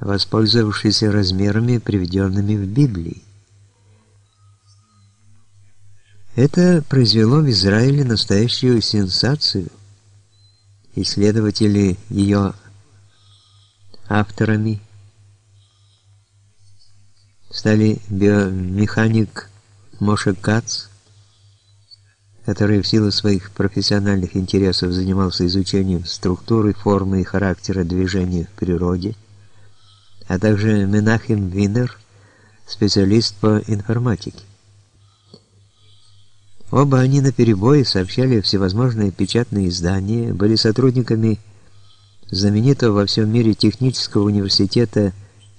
воспользовавшись размерами, приведенными в Библии. Это произвело в Израиле настоящую сенсацию. Исследователи ее авторами стали биомеханик Моше Кац, который в силу своих профессиональных интересов занимался изучением структуры, формы и характера движения в природе, а также Менахем Винер, специалист по информатике. Оба они наперебой сообщали всевозможные печатные издания, были сотрудниками знаменитого во всем мире технического университета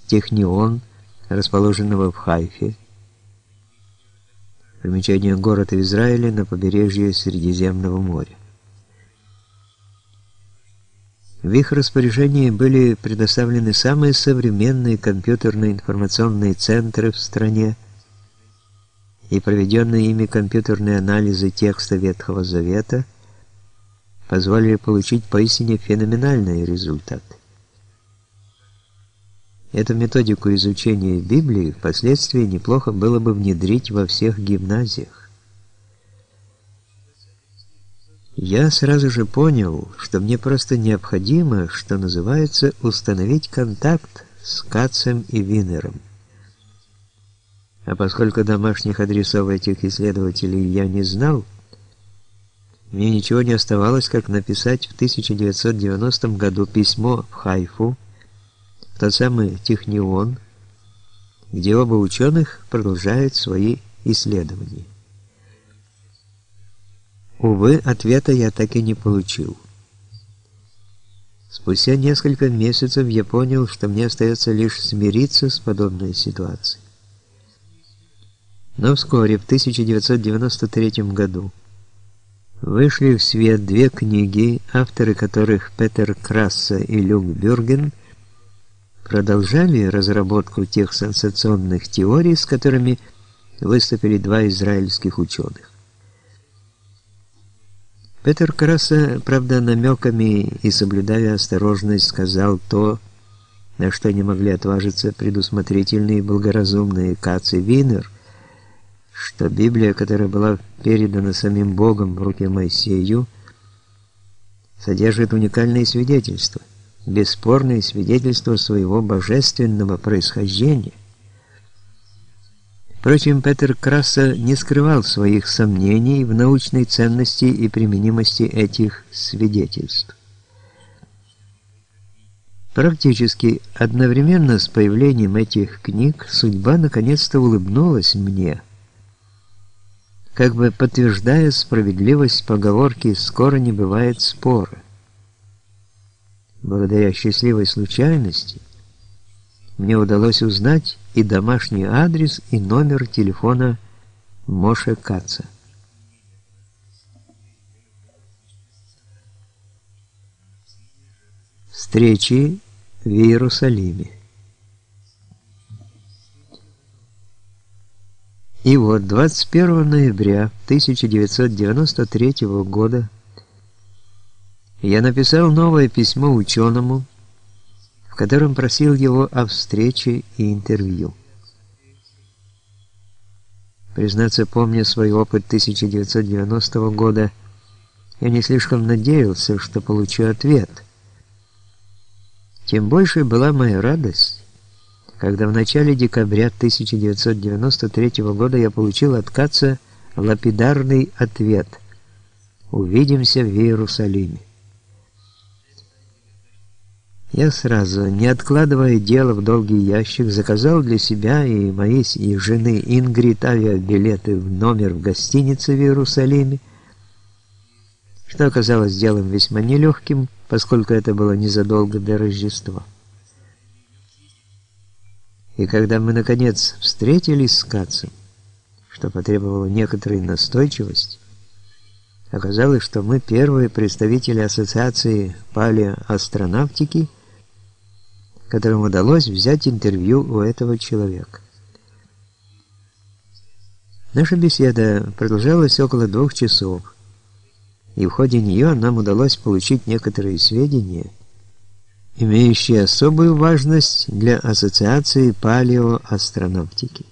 Технион, расположенного в Хайфе. Примечание город в Израиле на побережье Средиземного моря. В их распоряжении были предоставлены самые современные компьютерные информационные центры в стране и проведенные ими компьютерные анализы текста Ветхого Завета позволили получить поистине феноменальные результаты. Эту методику изучения Библии впоследствии неплохо было бы внедрить во всех гимназиях. Я сразу же понял, что мне просто необходимо, что называется, установить контакт с Кацем и Винером. А поскольку домашних адресов этих исследователей я не знал, мне ничего не оставалось, как написать в 1990 году письмо в Хайфу, тот самый Технион, где оба ученых продолжают свои исследования. Увы, ответа я так и не получил. Спустя несколько месяцев я понял, что мне остается лишь смириться с подобной ситуацией. Но вскоре, в 1993 году, вышли в свет две книги, авторы которых Петер Красса и Люк Бюрген – продолжали разработку тех сенсационных теорий, с которыми выступили два израильских ученых. Петер Краса, правда, намеками и соблюдая осторожность, сказал то, на что не могли отважиться предусмотрительные и благоразумные и Винер, что Библия, которая была передана самим Богом в руки Моисею, содержит уникальные свидетельства – бесспорные свидетельства своего божественного происхождения. Впрочем, Петер Краса не скрывал своих сомнений в научной ценности и применимости этих свидетельств. Практически одновременно с появлением этих книг судьба наконец-то улыбнулась мне, как бы подтверждая справедливость поговорки «скоро не бывает спора». Благодаря счастливой случайности мне удалось узнать и домашний адрес, и номер телефона Моше Каца. Встречи в Иерусалиме. И вот 21 ноября 1993 года я написал новое письмо ученому, котором просил его о встрече и интервью. Признаться, помня свой опыт 1990 года, я не слишком надеялся, что получу ответ. Тем больше была моя радость, когда в начале декабря 1993 года я получил от Каца лапидарный ответ «Увидимся в Иерусалиме». Я сразу, не откладывая дело в долгий ящик, заказал для себя и моей и жены Ингрид авиабилеты в номер в гостинице в Иерусалиме, что оказалось делом весьма нелегким, поскольку это было незадолго до Рождества. И когда мы, наконец, встретились с Кацем, что потребовало некоторой настойчивости, оказалось, что мы первые представители Ассоциации палеоастронавтики, которым удалось взять интервью у этого человека. Наша беседа продолжалась около двух часов, и в ходе нее нам удалось получить некоторые сведения, имеющие особую важность для Ассоциации палеоастрономтики.